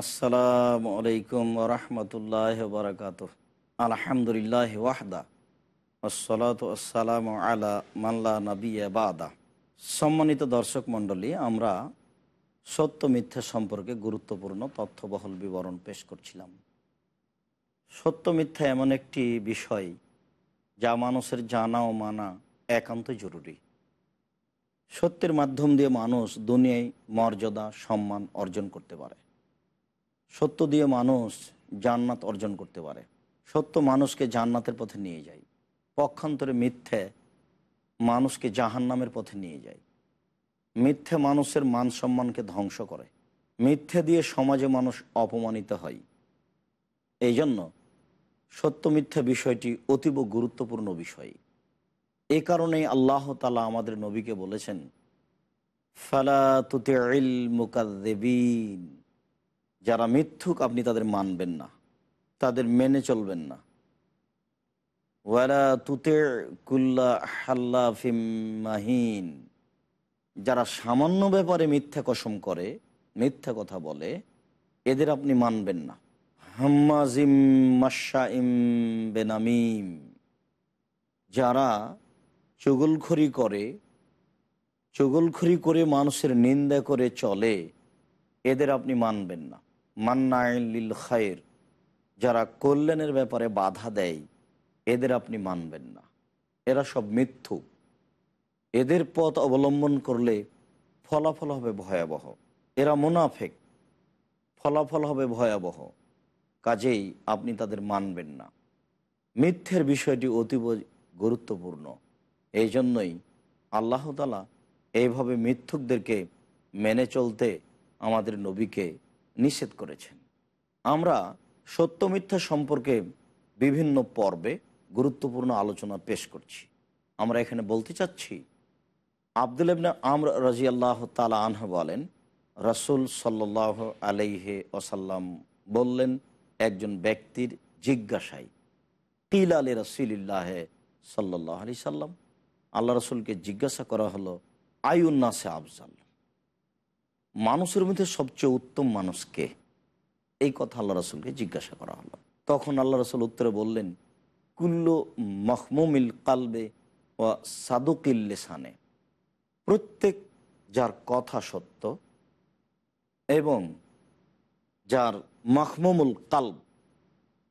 আসসালামু আলাইকুম রহমতুল্লাহ বরকাত আলহামদুলিল্লাহ ওয়াহদা। আসসালাত আসসালাম আলা মাল্লা নবী বাদা। সম্মানিত দর্শক মণ্ডলী, আমরা সত্য মিথ্যা সম্পর্কে গুরুত্বপূর্ণ তথ্যবহল বিবরণ পেশ করছিলাম। সত্য মিথ্যা এমন একটি বিষয় যা মানুষের জানা ও মানা একান্ত জরুরি। সত্যের মাধ্যম দিয়ে মানুষ দুনিয়ায় মর্যাদা, সম্মান অর্জন করতে পারে। সত্য দিয়ে মানুষ জান্নাত অর্জন করতে পারে। সত্য মানুষকে জান্নাতের পথে নিয়ে যায়। পক্ষান্তরে মিথ্যে মানুষকে জাহান্নামের পথে নিয়ে যায়। মিথ্যে মানুষের মান সম্মানকে ধ্বংস করে। মিথ্যে দিয়ে সমাজে মানুষ অপমানিত হয়। এই জন্য সত্য মিথ্যা বিষয়টি অতীব গুরুত্বপূর্ণ বিষয়। এ কারণেই আল্লাহ তালা আমাদের নবীকে বলেছেন, ফালা তুতে মুকাদ্দেবিন। যারা মিথ্যুক, আপনি তাদের মানবেন না। তাদের মেনে চলবেন না। ওয়ালা তুতে কুল্লা হাল্লাফিম মাহিন। যারা সামান্য ব্যাপারে মিথ্যা কসম করে, মিথ্যা কথা বলে, এদের আপনি মানবেন না। হাম্মাজিম মাসা ইম বেনামিম। যারা চুগলখড়ি করে চুগলখড়ি করে মানুষের নিন্দা করে চলে, এদের আপনি মানবেন না। মান্নাইল খায়ের যারা কল্যাণের ব্যাপারে বাধা দেয়, এদের আপনি মানবেন না। এরা সব মিথ্যু। এদের পথ অবলম্বন করলে ফলাফল হবে ভয়াবহ। এরা মুনাফেক। ফলাফল হবে ভয়াবহ। কাজেই আপনি তাদের মানবেন না। মিথ্যের বিষয়টি অতীব গুরুত্বপূর্ণ। এই জন্যই আল্লাহ তালা এইভাবে মিথ্যুকদেরকে মেনে চলতে আমাদের নবীকে নিষেধ করেছেন। আমরা সত্য মিথ্যা সম্পর্কে বিভিন্ন পর্বে গুরুত্বপূর্ণ আলোচনা পেশ করছি। আমরা এখানে বলতে চাচ্ছি, আবদুল ইবনে আমর রাজি আল্লাহ তালা আনহ বলেন, রসুল সাল্লাহ আলাইহে ওসাল্লাম বললেন একজন ব্যক্তির জিজ্ঞাসায় তিল আলী রসিল্লাহ সাল্লাহ আলি সাল্লাম? আল্লাহ রসুলকে জিজ্ঞাসা করা হলো আয়ুন্নাসে আফজাল? মানুষের মধ্যে সবচেয়ে উত্তম মানুষকে এই কথা আল্লাহ রসুলকে জিজ্ঞাসা করা হলো। তখন আল্লাহ রসুল উত্তরে বললেন, কুল্লো মখমুমিল কালবে ও সাদুকিল লেসানে। প্রত্যেক যার কথা সত্য এবং যার মখমুমুল কালব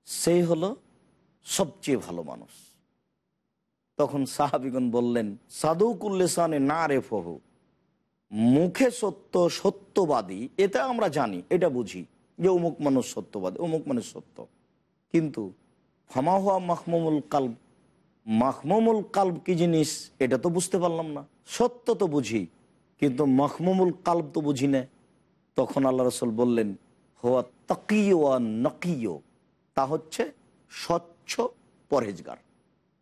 সেই হলো সবচেয়ে ভালো মানুষ। তখন সাহাবিগণ বললেন সাদুকুল্লেসানে না রে ফহু। মুখে সত্য, সত্যবাদী, এটা আমরা জানি, এটা বুঝি যে অমুক মানুষ সত্যবাদী, অমুক মানুষ সত্য। কিন্তু ফামা হওয়া মাহমুমুল কাল্ব মাহমুমুল কাল্ব কি জিনিস? এটা তো বুঝতে পারলাম না। সত্য তো বুঝি, কিন্তু মাহমুমুল কাল্ব তো বুঝি না। তখন আল্লাহ রসুল বললেন হওয়া তকিয় নকিয় তা হচ্ছে স্বচ্ছ পরহেজগার।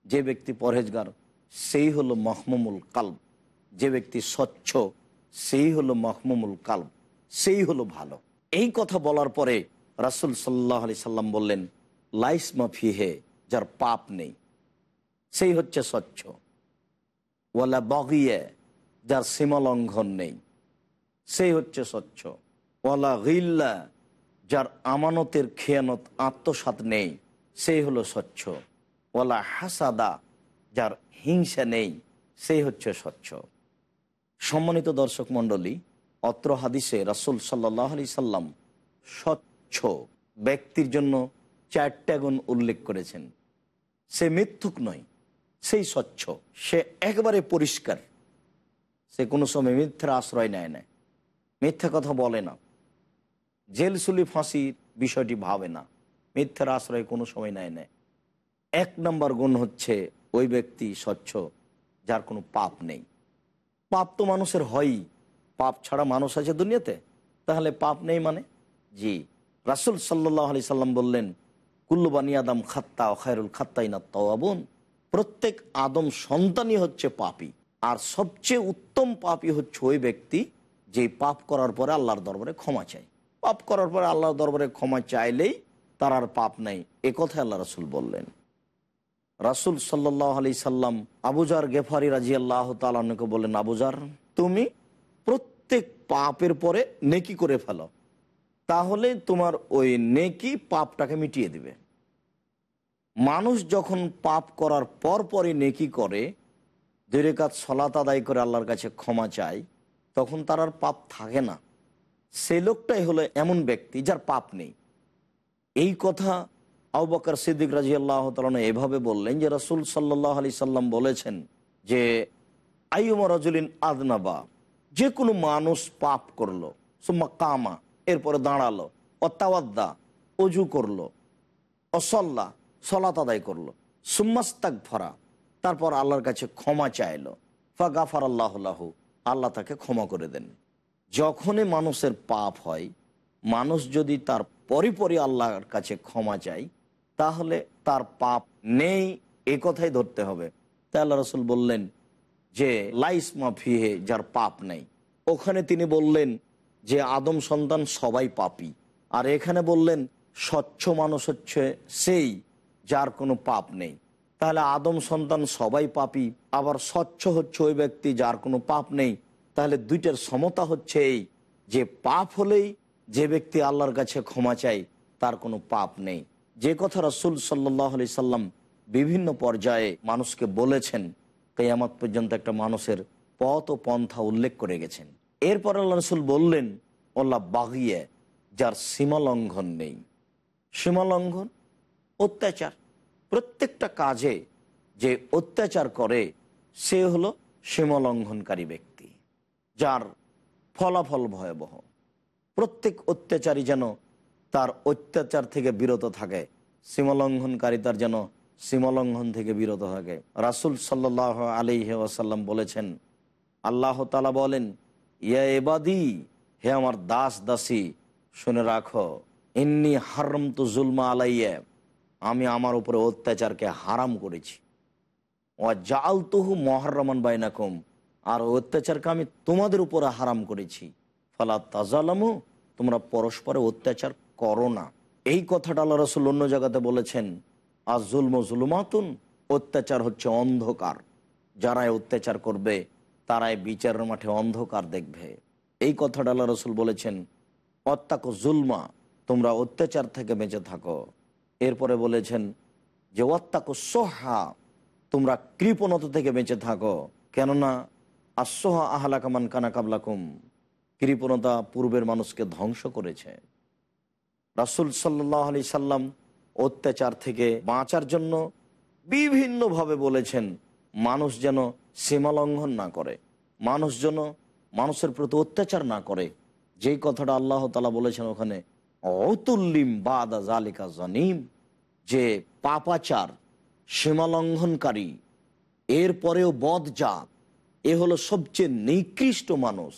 যে ব্যক্তি পরহেজগার, সেই হলো মাহমুমুল কাল্ব। যে ব্যক্তি স্বচ্ছ সেই হলো মহমুমুল কাল সেই হলো ভালো। এই কথা বলার পরে রাসুল সাল্লাহ আলি সাল্লাম বললেন, লাইস মাফিহে যার পাপ নেই, সেই হচ্ছে স্বচ্ছ। ওয়ালা বগিয়ে, যার সীমালঙ্ঘন নেই, সেই হচ্ছে স্বচ্ছ। ওয়ালা গিল্লা, যার আমানতের খেয়ানত আত্মসাত নেই, সেই হলো স্বচ্ছ। ওয়ালা হাসাদা, যার হিংসা নেই, সেই হচ্ছে স্বচ্ছ। সম্মানিত দর্শক মণ্ডলী, অত্র হাদিসে রাসুল সাল্লাহ আলি সাল্লাম স্বচ্ছ ব্যক্তির জন্য চারটা গুণ উল্লেখ করেছেন। সে মিথ্যুক নয়, সেই স্বচ্ছ, সে একবারে পরিষ্কার। সে কোনো সময় মিথ্যার আশ্রয় নেয় না, মিথ্যা কথা বলে না। জেল সুলি ফাঁসির বিষয়টি ভাবে না, মিথ্যার আশ্রয় কোনো সময় নেয় না। এক নম্বর গুণ হচ্ছে ওই ব্যক্তি স্বচ্ছ, যার কোনো পাপ নেই। পাপ তো মানুষের হয়ই। পাপ ছাড়া মানুষ আছে দুনিয়াতে। তাহলে পাপ নেই মানে? জি। রাসুল সাল্লাহ আলি সাল্লাম বললেন, কুল্লু বানি আদম খাত্তা খায়রুল খাত্তাই না তাওয়াবুন। প্রত্যেক আদম সন্তানই হচ্ছে পাপি। আর সবচেয়ে উত্তম পাপি হচ্ছে ওই ব্যক্তি যে পাপ করার পরে আল্লাহর দরবারে ক্ষমা চায়। পাপ করার পরে আল্লাহর দরবারে ক্ষমা চাইলেই তার আর পাপ নেই। এ আল্লাহ রসুল বললেন। রাসুল সাল্লাহ আলি সাল্লাম আবুজার গেফারি রাজি আল্লাহ তালকে বললেন আবুজার তুমি প্রত্যেক পাপের পরে নেকি করে ফেলো। তাহলে তোমার ওই নেকি পাপটাকে মিটিয়ে দিবে। মানুষ যখন পাপ করার পর পরই নেকি করে দুই রেখাত সলাত আদায় করে আল্লাহর কাছে ক্ষমা চায়, তখন তার আর পাপ থাকে না। সে লোকটাই হলো এমন ব্যক্তি যার পাপ নেই। এই কথা আউবকর সিদ্দিক রাজি আল্লাহ এভাবে বললেন যে রসুল সাল্লাহ আলি সাল্লাম বলেছেন যে আইম রাজুলিন আদনাবা যে কোনো মানুষ পাপ করল, সুম্মা কামা, এরপরে দাঁড়াল অত্যাওয়াদ্দা অজু করল অসল্লা সলাত আদায় করল সুম্মাস্তাক ফরা তারপর আল্লাহর কাছে ক্ষমা চাইলো, ফা গাফার আল্লাহ আল্লাহ তাকে ক্ষমা করে দেন। যখনই মানুষের পাপ হয়, মানুষ যদি তার পরিপরি আল্লাহর কাছে ক্ষমা চায় তাহলে তার পাপ নেই, এ কথাই ধরতে হবে। তাই আল্লাহ রসুল বললেন যে লাইস মাফিহে যার পাপ নেই। ওখানে তিনি বললেন যে, আদম সন্তান সবাই পাপি। আর এখানে বললেন, স্বচ্ছ মানুষ হচ্ছে সেই যার কোনো পাপ নেই। তাহলে আদম সন্তান সবাই পাপি, আবার স্বচ্ছ হচ্ছে ওই ব্যক্তি যার কোনো পাপ নেই। তাহলে দুইটার সমতা হচ্ছে এই, যে পাপ হলেই যে ব্যক্তি আল্লাহর কাছে ক্ষমা চায়, তার কোনো পাপ নেই। যে কথা রসুল সাল্লাহ আলি সাল্লাম বিভিন্ন পর্যায়ে মানুষকে বলেছেন, কেয়ামত পর্যন্ত একটা মানুষের পথ ও পন্থা উল্লেখ করে গেছেন। এরপর আল্লাহ রসুল বললেন ওল্লা বাগিয়ে, যার সীমালঙ্ঘন নেই। সীমালঙ্ঘন, অত্যাচার। প্রত্যেকটা কাজে যে অত্যাচার করে, সে হলো সীমালঙ্ঘনকারী ব্যক্তি, যার ফলাফল ভয়াবহ। প্রত্যেক অত্যাচারী যেন তার অত্যাচার থেকে বিরত থাকে সীমালঙ্ঘনকারী তার যেন সীমালঙ্ঘন থেকে বিরত থাকে। রাসুল সাল্লাহ আলি ওয়াসাল্লাম বলেছেন, আল্লাহ তালা বলেন, ইয়া এবাদি হে আমার দাস দাসী, শুনে রাখো, ইন্নি হারম তু জুলমা আলাইয়া, আমি আমার উপরে অত্যাচারকে হারাম করেছি। ও জাল তুহু মহারমান বাইনাকুম, আর অত্যাচারকে আমি তোমাদের উপরে হারাম করেছি। ফলা তাজালামু, তোমরা পরস্পরে অত্যাচার করো না। এই কথাটা আল্লাহ রসুল অন্য জায়গাতে বলেছেন আর জুলম জুলুমাতুন, অত্যাচার হচ্ছে অন্ধকার। যারাই অত্যাচার করবে, তারাই বিচারের মাঠে অন্ধকার দেখবে। এই কথাটা আল্লাহ রসুল বলেছেন অত্যাক জুলমা, তোমরা অত্যাচার থেকে বেঁচে থাকো। এরপরে বলেছেন, যে অত্যাক সোহা, তোমরা কৃপণতা থেকে বেঁচে থাকো। কেননা আসোহা আহলাকামান কানা কাবলাকুম, কৃপণতা পূর্বের মানুষকে ধ্বংস করেছে। রাসুল সাল্লাহ আলি সাল্লাম অত্যাচার থেকে বাঁচার জন্য বিভিন্নভাবে বলেছেন, মানুষ যেন সীমালঙ্ঘন না করে, মানুষ যেন মানুষের প্রতি অত্যাচার না করে। যেই কথাটা আল্লাহ তালা বলেছেন ওখানে, অতুল্লিম বাদা জালিকা জানিম যে পাপাচার, সীমালঙ্ঘনকারী এরপরেও বদজাত, এ হলো সবচেয়ে নিকৃষ্ট মানুষ।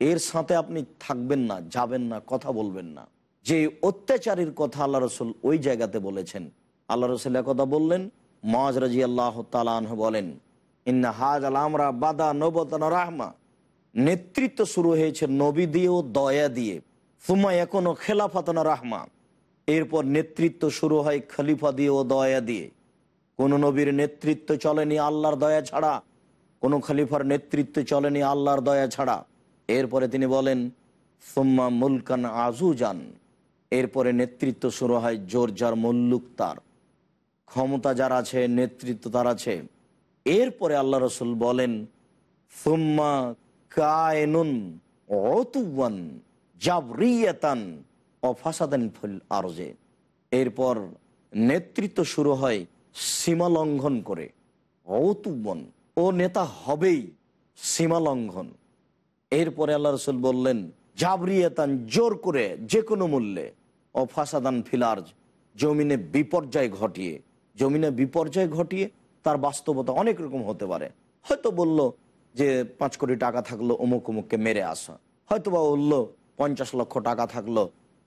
এর সাথে আপনি থাকবেন না, যাবেন না, কথা বলবেন না। যে অত্যাচারীর কথা আল্লাহ রসুল ওই জায়গাতে বলেছেন। আল্লাহ রসুল কথা বললেন মজ রাজি আল্লাহ তালাহ বলেন, ইন্না হাজ আলামরা বাদা রাহমা। নেতৃত্ব শুরু হয়েছে নবী দিয়ে ও দয়া দিয়ে। সুমা এখনও খেলাফাতনা রাহমা। এরপর নেতৃত্ব শুরু হয় খলিফা দিয়ে ও দয়া দিয়ে। কোন নবীর নেতৃত্ব চলেনি আল্লাহর দয়া ছাড়া, কোন খলিফার নেতৃত্ব চলেনি আল্লাহর দয়া ছাড়া। এরপরে তিনি বলেন, সুম্মা মুলকান আজুজান এরপরে নেতৃত্ব শুরু হয় জোর যার মল্লুক তার। ক্ষমতা যার আছে, নেতৃত্ব তার আছে। এরপরে আল্লাহ রসুল বলেন, সুম্মা কায়নুন অতুয়ান জাবরিয়াতান অফাসাদান ফুল আরজে। এরপর নেতৃত্ব শুরু হয় সীমা লঙ্ঘন করে। অতুবন ও নেতা হবেই সীমা লঙ্ঘন। এরপরে আল্লাহ রসুল বললেন জাবরিয়াতান জোর করে যে কোনো মূল্যে ও ফাসাদান ফিলার্জ জমিনে বিপর্যয় ঘটিয়ে, জমিনে বিপর্যয় ঘটিয়ে তার বাস্তবতা অনেক রকম হতে পারে। হয়তো বলল যে পাঁচ কোটি টাকা থাকল, অমুক অমুককে মেরে আসা। হয়তো বা বলল, পঞ্চাশ লক্ষ টাকা থাকল,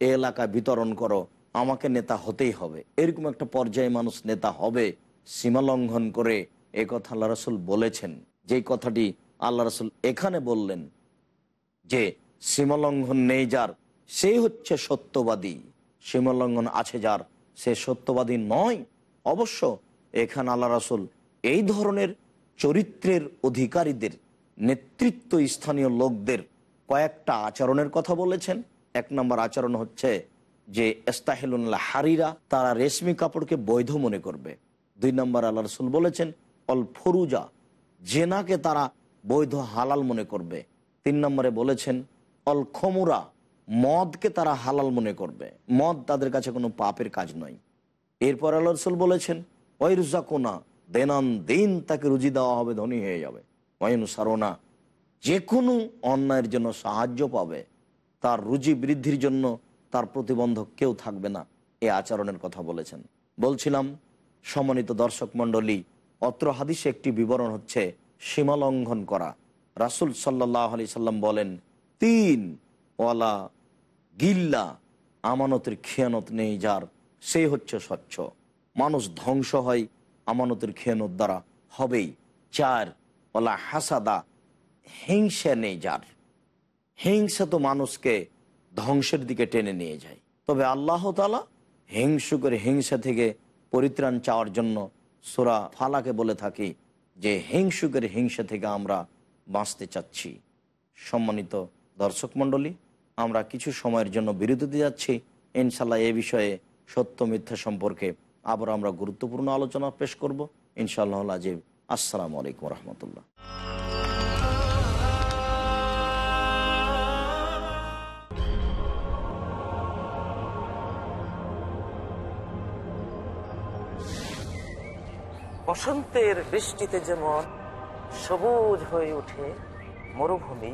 এ এলাকায় বিতরণ করো, আমাকে নেতা হতেই হবে। এরকম একটা পর্যায়ে মানুষ নেতা হবে, সীমা লঙ্ঘন করে এ কথা আল্লাহ রসুল বলেছেন। যেই কথাটি আল্লাহ রসুল এখানে বললেন যে সীমালঙ্ঘন নেই যার, সেই হচ্ছে সত্যবাদী। সীমালঙ্ঘন আছে যার, সে সত্যবাদী নয়। অবশ্য এখানে আল্লাহ রাসুল এই ধরনের চরিত্রের অধিকারীদের, নেতৃত্ব স্থানীয় লোকদের কয়েকটা আচরণের কথা বলেছেন। এক নম্বর আচরণ হচ্ছে যে এস্তাহেলুল্লাহ হারিরা তারা রেশমি কাপড়কে বৈধ মনে করবে। দুই নম্বর আল্লাহ রসুল বলেছেন, অল ফরুজা, জেনাকে তারা বৈধ হালাল মনে করবে। তিন নম্বরে বলেছেন অল খমুরা মদকে তারা হালাল মনে করবে। মদ তাদের কাছে কোনো পাপের কাজ নয়। এরপর আল্লাহ রসুল বলেছেন ওয়াইরুজা কোনা দেনান দিন তাকে রুজি দেওয়া হবে, ধনী হয়ে যাবে। ওয়াইনু সারোনা যে কোনো অন্যায়ের জন্য সাহায্য পাবে। তার রুজি বৃদ্ধির জন্য তার প্রতিবন্ধক কেউ থাকবে না। এ আচরণের কথা বলেছেন। বলছিলাম, সম্মানিত দর্শক মণ্ডলী, অত্র হাদিসে একটি বিবরণ হচ্ছে সীমালঙ্ঘন করা। রাসুল সাল্লাহ আলি সাল্লাম বলেন তিন ওয়ালা গিল্লা আমানতের খেয়ানত নেই যার, সে হচ্ছে স্বচ্ছ। মানুষ ধ্বংস হয় আমানতের খেয়ানত দ্বারা হবেই। চার ওলা হাসাদা হিংসা নেই যার। হিংসা তো মানুষকে ধ্বংসের দিকে টেনে নিয়ে যায়। তবে আল্লাহ তালা হিংসুকের হিংসা থেকে পরিত্রাণ চাওয়ার জন্য সোরা ফালাকে বলে থাকি যে হিংসুকের হিংসা থেকে আমরা বাঁচতে চাচ্ছি। সম্মানিত দর্শক মণ্ডলী, আমরা কিছু সময়ের জন্য বিরতিতে যাচ্ছি। ইনশাল্লাহ এ বিষয়ে সত্য মিথ্যা সম্পর্কে আবার আমরা গুরুত্বপূর্ণ আলোচনা পেশ করব। ইনশাআল্লাহ আজিব আসসালামু আলাইকুম রহমতুল্লাহ। বসন্তের বৃষ্টিতে যেমন সবুজ হয়ে ওঠে মরুভূমি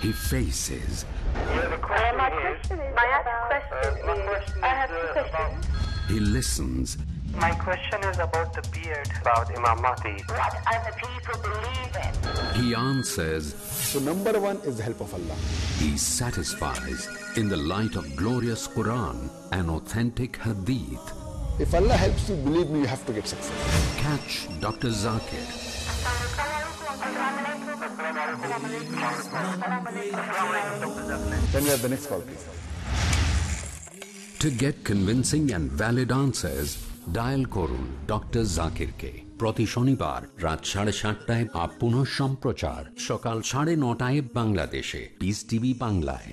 He faces, My question uh, is, my question is, I have two uh, questions. he listens, My question is about the beard, about Imam Mahdi. What other people believe in. he answers, So number one is the help of Allah. he satisfies in the light of glorious Quran and authentic Hadith. If Allah helps you, believe me, you have to get success. Catch Dr. Zakir Then we have the next call, please. To get convincing and valid answers, dial করুন doctor জাকিরকে প্রতি শনিবার রাত সাড়ে সাতটায় up পুনঃ সম্প্রচার সকাল সাড়ে নটায় বাংলাদেশে। পিস টিভি বাংলায়।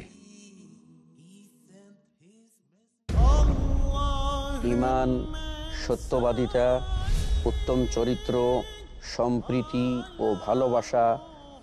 ইমান সত্যবাদিতা উত্তম চরিত্র সম্প্রীতি ও ভালোবাসা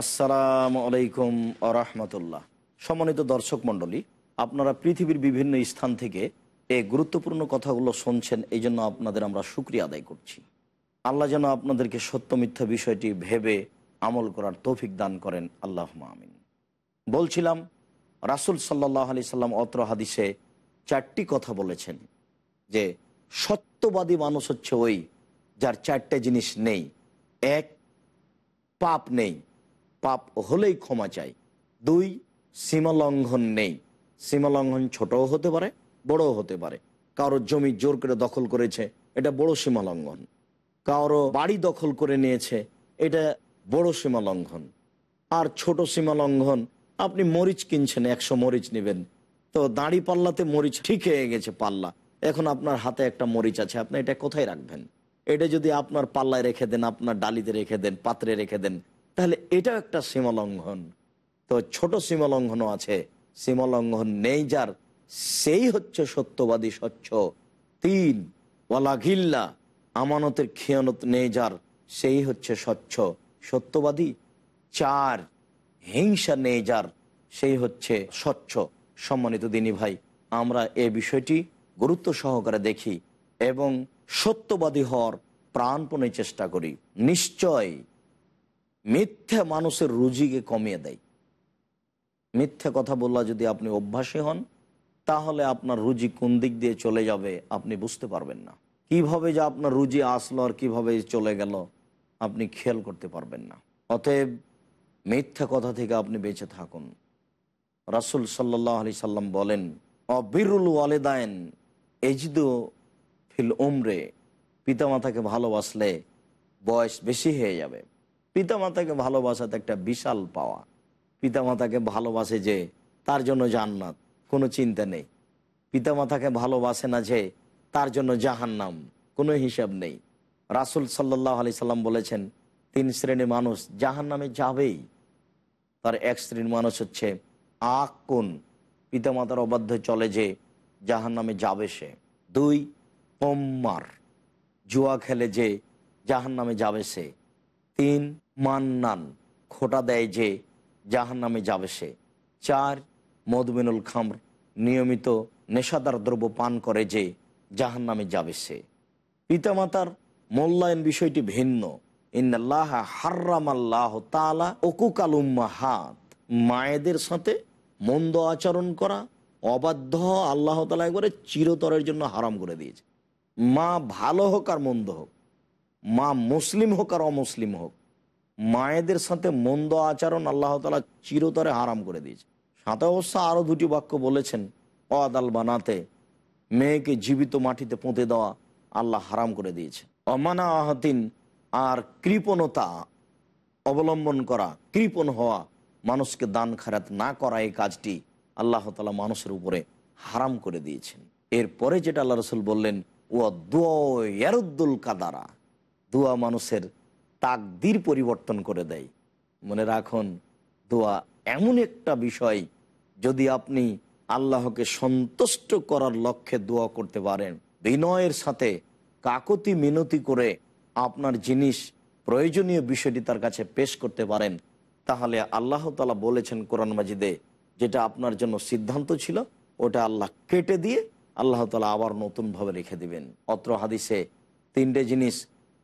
আসসালামু আলাইকুম আরহামতুল্লাহ সম্মানিত দর্শক মণ্ডলী, আপনারা পৃথিবীর বিভিন্ন স্থান থেকে এই গুরুত্বপূর্ণ কথাগুলো শুনছেন, এই জন্য আপনাদের আমরা সুক্রিয়া আদায় করছি। আল্লাহ যেন আপনাদেরকে সত্য মিথ্যা বিষয়টি ভেবে আমল করার তৌফিক দান করেন। আল্লাহ আমিন। বলছিলাম, রাসুল সাল্লাহ আলি সাল্লাম অত্র হাদিসে চারটি কথা বলেছেন, যে সত্যবাদী মানুষ হচ্ছে ওই যার চারটে জিনিস নেই। এক, পাপ নেই। পাপ হলেই ক্ষমা চাই। দুই, সীমালঙ্ঘন নেই। সীমালঙ্ঘন ছোটও হতে পারে, বড়ও হতে পারে। কারোর জমি জোর করে দখল করেছে, এটা বড় সীমালঙ্ঘন। কারও বাড়ি দখল করে নিয়েছে, এটা বড় সীমালঙ্ঘন। আর ছোট সীমালঙ্ঘন, আপনি মরিচ কিনছেন, একশো মরিচ নেবেন। তো দাঁড়ি পাল্লাতে মরিচ ঠিক হয়ে গেছে পাল্লা। এখন আপনার হাতে একটা মরিচ আছে, আপনি এটা কোথায় রাখবেন? এটা যদি আপনার পাল্লায় রেখে দেন, আপনার ডালিতে রেখে দেন, পাত্রে রেখে দেন তাহলে এটাও একটা সীমালঙ্ঘন। তো ছোট সীমালঙ্ঘনও আছে, সীমালঙ্ঘন নেই যার, সেই হচ্ছে সত্যবাদী স্বচ্ছ। তিন, ওয়ালা ঘিল্লা, আমানতের খেয়ানত নেই যার, সেই হচ্ছে স্বচ্ছ। সত্যবাদী। চার, হিংসা নেই যার, সেই হচ্ছে স্বচ্ছ। সম্মানিত দিনী ভাই, আমরা এ বিষয়টি গুরুত্ব সহকারে দেখি এবং সত্যবাদী হওয়ার প্রাণপণে চেষ্টা করি। নিশ্চয় মিথ্যা মানুষের রুজিকে কমিয়ে দেয়। মিথ্যা কথা বললা যদি আপনি অভ্যাসী হন, তাহলে আপনার রুজি কোন দিক দিয়ে চলে যাবে আপনি বুঝতে পারবেন না। কীভাবে যে আপনার রুজি আসলো আর কীভাবে চলে গেল আপনি খেয়াল করতে পারবেন না। অতএব মিথ্যা কথা থেকে আপনি বেঁচে থাকুন। রাসুল সাল্লাহ আলি সাল্লাম বলেন, অবিরুল ওয়ালেদায়ন এজিদু ফিল উমরে। পিতামাতাকে ভালোবাসলে বয়স বেশি হয়ে যাবে। পিতামাতাকে ভালোবাসাতে একটা বিশাল পাওয়া। পিতামাতাকে ভালোবাসে যে তার জন্য জান্নাত, কোনো চিন্তা নেই। পিতামাতাকে ভালোবাসে না যে তার জন্য জাহান্নাম, কোনো হিসাব নেই। রাসুল সাল্লাহ আলি সাল্লাম বলেছেন, তিন শ্রেণির মানুষ জাহান্নামে যাবেই। তার এক শ্রেণির মানুষ হচ্ছে আকুন পিতামাতার অবাধ্য চলে যে জাহান্নামে যাবে সে। দুই পম্মার জুয়া খেলে যে জাহান্নামে যাবে সে। তিন মান্নান, খোটা দেয় যে জাহান নামে যাবে সে। চার, মধুমিনুল খামর নিয়মিত নেশাদার দ্রব্য পান করে যে জাহান নামে যাবে সে। পিতামাতার মূল্যায়ন বিষয়টি ভিন্ন। ইন্নাল্লাহ হার্রামাল্লাহ তালা ওকুকাল হাত মায়েদের সাথে মন্দ আচরণ করা অবাধ্য আল্লাহ তালা একবারে চিরতরের জন্য হারাম করে দিয়েছে। মা ভালো হোক আর মন্দ হোক। মা মুসলিম হোক আর অমুসলিম হোক। মায়েদের সাথে মন্দ আচরণ আল্লাহ তালা চিরতরে হারাম করে দিয়েছে। সাথে অবশ্য আরও দুটি বাক্য বলেছেন, অদাল বানাতে, মেয়েকে জীবিত মাটিতে পুঁতে দেওয়া আল্লাহ হারাম করে দিয়েছে। অমানা আহতিন, আর কৃপণতা অবলম্বন করা, কৃপণ হওয়া, মানুষকে দান খারাত না করা এই কাজটি আল্লাহ তালা মানুষের উপরে হারাম করে দিয়েছেন। এরপরে যেটা আল্লাহ রসুল বললেন ও দুয়ারুদ্দুল কাদারা। দোয়া মানুষের তাকদির পরিবর্তন করে দেয়। মনে রাখুন, দোয়া এমন একটা বিষয় যদি আপনি আল্লাহকে সন্তুষ্ট করার লক্ষ্যে দোয়া করতে পারেন। বিনয়ের সাথে কাকতি মিনতি করে আপনার জিনিস প্রয়োজনীয় বিষয়টি তার কাছে পেশ করতে পারেন, তাহলে আল্লাহ তালা বলেছেন কোরআন মাজিদে, যেটা আপনার জন্য সিদ্ধান্ত ছিল, ওটা আল্লাহ কেটে দিয়ে আল্লাহ তালা আবার নতুনভাবে রেখে দিবেন। অত্র হাদিসে তিনটে জিনিস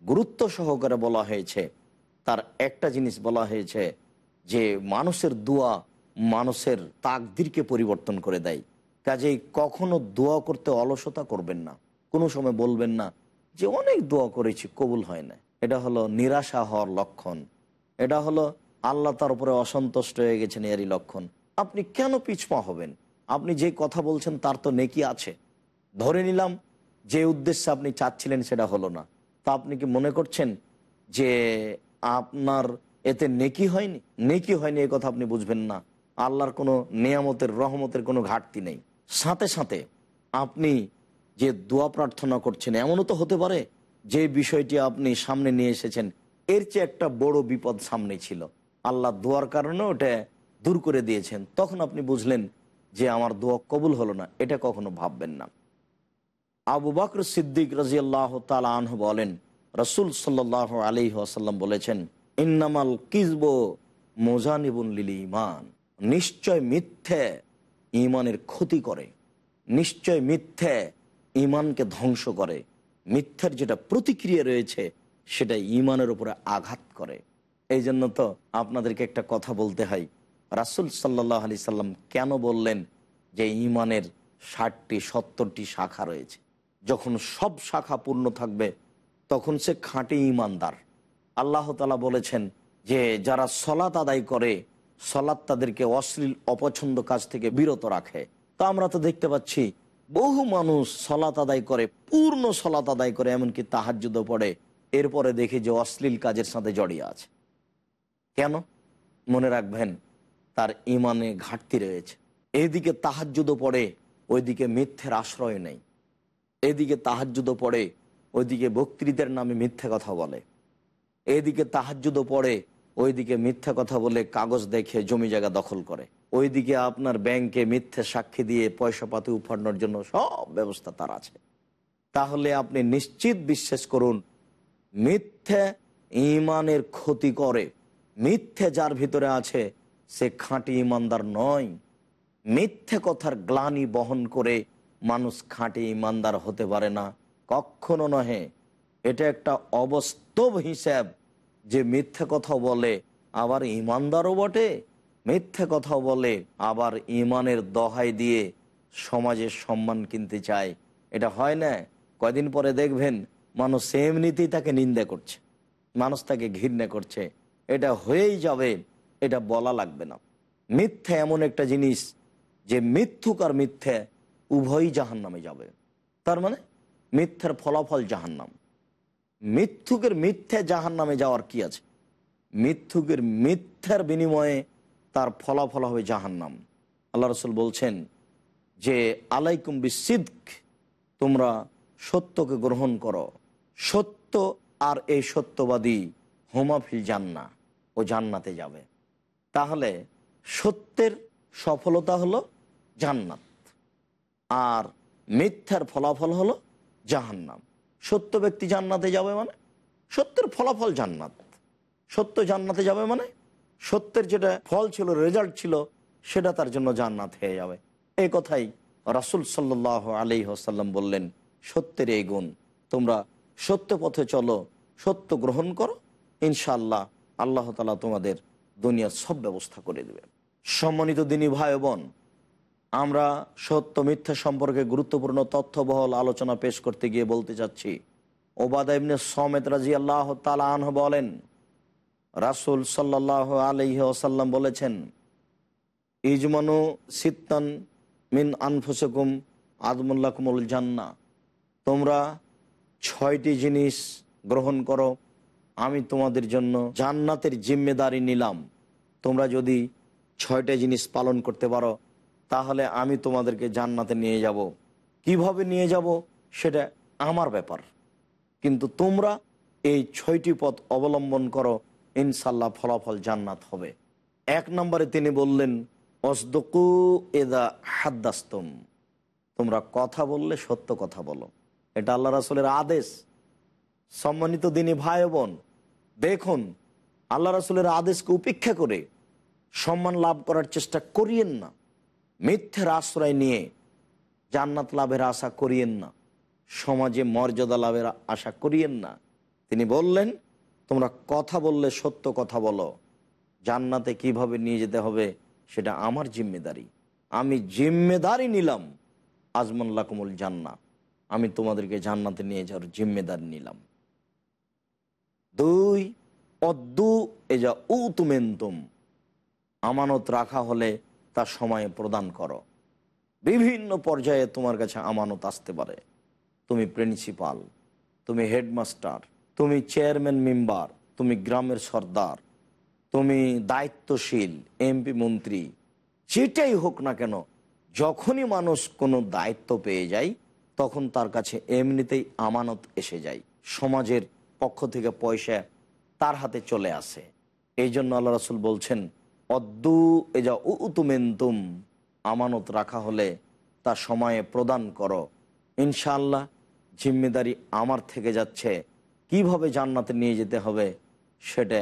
গুরুত্ব সহকারে বলা হয়েছে, তার একটা জিনিস বলা হয়েছে যে মানুষের দোয়া মানুষের তাকদিরকে পরিবর্তন করে দেয়। কাজেই কখনো দোয়া করতে অলসতা করবেন না। কোনো সময় বলবেন না যে অনেক দোয়া করেছি, কবুল হয় না। এটা হলো নিরাশা হওয়ার লক্ষণ। এটা হলো আল্লাহ তার উপরে অসন্তুষ্ট হয়ে গেছেন এরই লক্ষণ। আপনি কেন পিছপা হবেন? আপনি যে কথা বলছেন তার তো নেকি আছে। ধরে নিলাম যে উদ্দেশ্যে আপনি চাচ্ছিলেন সেটা হলো না। তা আপনি কি মনে করছেন যে আপনার এতে নেকি হয়নি? নেকি হয়নি এ কথা আপনি বুঝবেন না। আল্লাহর কোনো নিয়ামতের, রহমতের কোনো ঘাটতি নেই। সাথে সাথে আপনি যে দোয়া প্রার্থনা করছেন, এমনও তো হতে পারে যে বিষয়টি আপনি সামনে নিয়ে এসেছেন, এর চেয়ে একটা বড় বিপদ সামনে ছিল। আল্লাহ দোয়ার কারণে ওটা দূর করে দিয়েছেন। তখন আপনি বুঝলেন যে আমার দোয়া কবুল হলো না, এটা কখনো ভাববেন না। আবু বকর সিদ্দিক রাজিয়াল্লাহ তালা আনহ বলেন, রসুল সাল্লাহ আলী আসাল্লাম বলেছেন, ইন্নামাল কিসব মোজানিবুন লিলি ইমান নিশ্চয় মিথ্যে ইমানের ক্ষতি করে, নিশ্চয় মিথ্যে ইমানকে ধ্বংস করে, মিথ্যার যেটা প্রতিক্রিয়া রয়েছে সেটা ইমানের উপরে আঘাত করে। এই জন্য তো আপনাদেরকে একটা কথা বলতে হয়, রাসুল সাল্লাহ আলি সাল্লাম কেন বললেন যে ইমানের ষাটটি, সত্তরটি শাখা রয়েছে? যখন সব শাখা পূর্ণ থাকবে, তখন সে খাঁটি ইমানদার। আল্লাহ তালা বলেছেন যে, যারা সলাত আদায় করে সলাৎ তাদেরকে অশ্লীল, অপছন্দ কাজ থেকে বিরত রাখে। তা আমরা তো দেখতে পাচ্ছি, বহু মানুষ সলাত আদায় করে, পূর্ণ সলাত আদায় করে, এমনকি তাহাজ্যুদ পড়ে। এরপরে দেখি যে অশ্লীল কাজের সাথে জড়িয়ে আছে। কেন? মনে রাখবেন, তার ইমানে ঘাটতি রয়েছে। এইদিকে তাহাজ্যুদ পড়ে, ওইদিকে মিথ্যের আশ্রয় নেই। এদিকে তাহাজ্যুদ পড়ে, ওইদিকে বক্তৃদের নামে মিথ্যে কথা বলে। এদিকে তাহাজ্যুদ পড়ে, ওইদিকে মিথ্যা কথা বলে কাগজ দেখে জমি জায়গা দখল করে। ওইদিকে আপনার ব্যাংকে মিথ্যে সাক্ষী দিয়ে পয়সা পাতি উঠানোর জন্য সব ব্যবস্থা তার আছে। তাহলে আপনি নিশ্চিত বিশ্বাস করুন, মিথ্যে ইমানের ক্ষতি করে, মিথ্যে যার ভিতরে আছে সে খাঁটি ইমানদার নয়। মিথ্যে কথার গ্লানি বহন করে মানুষ খাঁটি ইমানদার হতে পারে না। কখনো নহে, এটা একটা অবস্তব হিসাব যে মিথ্যে কথা বলে, আবার ইমানদারও বটে। মিথ্যে কথা বলে, আবার ইমানের দহাই দিয়ে সমাজের সম্মান কিনতে চায়। এটা হয় না, কয়দিন পরে দেখবেন মানুষ এমনিতেই তাকে নিন্দা করছে, মানুষ তাকে ঘৃণা করছে। এটা হয়েই যাবে, এটা বলা লাগবে না। মিথ্যে এমন একটা জিনিস যে মিথ্যুক আর মিথ্যে উভয়ই জাহান নামে যাবে। তার মানে মিথ্যার ফলাফল জাহান্নাম। মিথ্যুকের মিথ্যে জাহান নামে যাওয়ার কি আছে? মিথ্যুকের মিথ্যার বিনিময়ে তার ফলাফল হবে জাহান্নাম। আল্লাহ রসুল বলছেন যে, আলাইকুম বিসিদ্ক, তোমরা সত্যকে গ্রহণ করো। সত্য আর এই সত্যবাদী হোমাফিল জান্না ও জান্নাতে যাবে। তাহলে সত্যের সফলতা হলো জান্নাত। আর মিথ্যার ফলাফল হলো জাহান্নাম। সত্য ব্যক্তি জান্নাতে যাবে মানে? সত্যের ফলাফল জান্নাত। সত্য জান্নাতে যাবে মানে? সত্যের যেটা ফল ছিল রেজাল্ট ছিল, সেটা তার জন্য জান্নাত হয়ে যাবে। এই কথাই রাসুল সাল্লাহ আলি আসাল্লাম বললেন, সত্যের এই গুণ, তোমরা সত্য পথে চলো, সত্য গ্রহণ করো ইনশাল্লাহ আল্লাহ তালা তোমাদের দুনিয়ার সব ব্যবস্থা করে দেবে সম্মানিত দিনী ভাই বোন আমরা সত্য মিথ্যা সম্পর্কে গুরুত্বপূর্ণ তথ্যবহল আলোচনা পেশ করতে গিয়ে বলতে চাচ্ছি। ওবাদা ইবনে সমেত রাজি আল্লাহ তালাহ বলেন, রাসুল সাল্লাহ আলহি আসাল্লাম বলেছেন, ইজমানু সিত্তান মিন আনফুসকুম আদমুল্লাকুমুল জান্না তোমরা ছয়টি জিনিস গ্রহণ করো, আমি তোমাদের জন্য জান্নাতের জিম্মেদারি নিলাম। তোমরা যদি ছয়টা জিনিস পালন করতে পারো তাহলে আমি তোমাদেরকে জান্নাতে নিয়ে যাব। কীভাবে নিয়ে যাব? সেটা আমার ব্যাপার। কিন্তু তোমরা এই ছয়টি পথ অবলম্বন করো ইনশাল্লাহ ফলাফল জান্নাত হবে। এক নম্বরে তিনি বললেন, অসদকু এদা হাদ্দাস্তম। তোমরা কথা বললে সত্য কথা বলো। এটা আল্লাহ রাসুলের আদেশ। সম্মানিত দিনী ভাই বোন, দেখুন, আল্লাহ রাসুলের আদেশকে উপেক্ষা করে সম্মান লাভ করার চেষ্টা করিয়েন না। মিথ্যের আশ্রয় নিয়ে জান্নাত লাভের আশা করিয়েন না, সমাজে মর্যাদা লাভের আশা করিয়েন না। তিনি বললেন, তোমরা কথা বললে সত্য কথা বলো। জান্নাতে কীভাবে নিয়ে যেতে হবে সেটা আমার জিম্মেদারি। আমি জিম্মেদারি নিলাম আজমুল্লাহ কুমুল জান্না। আমি তোমাদেরকে জান্নাতে নিয়ে যাওয়ার জিম্মেদারি নিলাম। দুই, অদ্দু এজা উ তুমেন্তুম আমানত রাখা হলে তার সময়ে প্রদান করো। বিভিন্ন পর্যায়ে তোমার কাছে আমানত আসতে পারে। তুমি প্রিন্সিপাল, তুমি হেডমাস্টার, তুমি চেয়ারম্যান মেম্বার, তুমি গ্রামের সর্দার, তুমি দায়িত্বশীল, এমপি মন্ত্রী, যেটাই হোক না কেন, যখনই মানুষ কোনো দায়িত্ব পেয়ে যায়, তখন তার কাছে এমনিতেই আমানত এসে যায়। সমাজের পক্ষ থেকে পয়সা তার হাতে চলে আসে। এই জন্য আল্লাহ রাসুল বলছেন অদ্দু এজা উতুমেন্তুম আমানত রাখা হলে তা সময়ে প্রদান করো। ইনশাল্লাহ জিম্মেদারি আমার থেকে যাচ্ছে। কীভাবে জান্নাতে নিয়ে যেতে হবে সেটা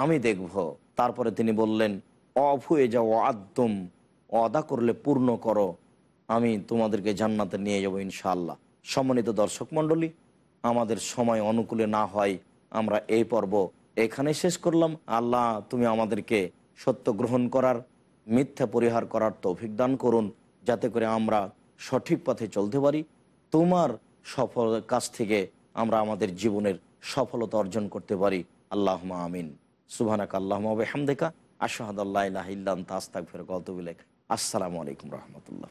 আমি দেখব। তারপরে তিনি বললেন অভুয়ে যাও আদম অদা করলে পূর্ণ করো। আমি তোমাদেরকে জান্নাতে নিয়ে যাব ইনশাল্লাহ সম্মানিত দর্শক মণ্ডলী, আমাদের সময় অনুকূলে না হয়, আমরা এই পর্ব এখানে শেষ করলাম। আল্লাহ তুমি আমাদেরকে সত্য গ্রহণ করার, মিথ্যা পরিহার করার তৌফিক দান করুন, যাতে করে আমরা সঠিক পথে চলতে পারি। তোমার সফল কাছ থেকে আমরা আমাদের জীবনের সফলতা অর্জন করতে পারি। আল্লাহ আমিন। সুবাহানাক আল্লাহ হামদেকা আশাহাদ আল্লাহ ইল্লাম তাস্তাক ফের কতবিলেক আসসালামু আলাইকুম রহমতুল্লাহ।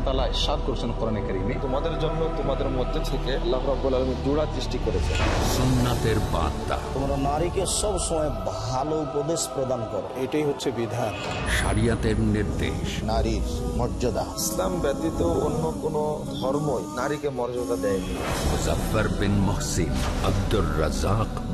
তাআলা ইরশাদ করেছেন কোরআনে কারীমে। তোমাদের জন্য তোমাদের মধ্যে থেকে আল্লাহ রাব্বুল আলামিন জোড়া সৃষ্টি করেছেন। সুন্নাতের বার্তা। তোমরা নারীকে সব সময় ভালো উপদেশ প্রদান করো। এটাই হচ্ছে বিধান। শরিয়াতের নির্দেশ। নারীর মর্যাদা। ইসলাম ব্যতীত অন্য কোন ধর্মই নারীকে মর্যাদা দেয়নি। Muzaffar bin Mohsin Abdur Razzak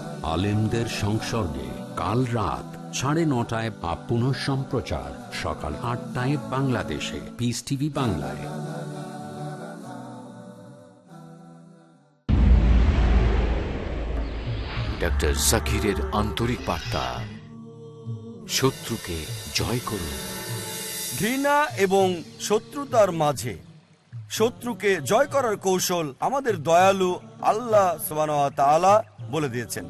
আলেমদের সংসর্গে কাল রাত সাড়ে নটায় বা পুনঃ সম্প্রচার সকাল আটটায় বাংলাদেশে। পিস টিভি বাংলায়। ডক্টর জাকিরের আন্তরিক বার্তা। শত্রুকে জয় করুন। ঘৃণা এবং শত্রুতার মাঝে শত্রুকে জয় করার কৌশল আমাদের দয়ালু আল্লাহ তাআলা বলে দিয়েছেন।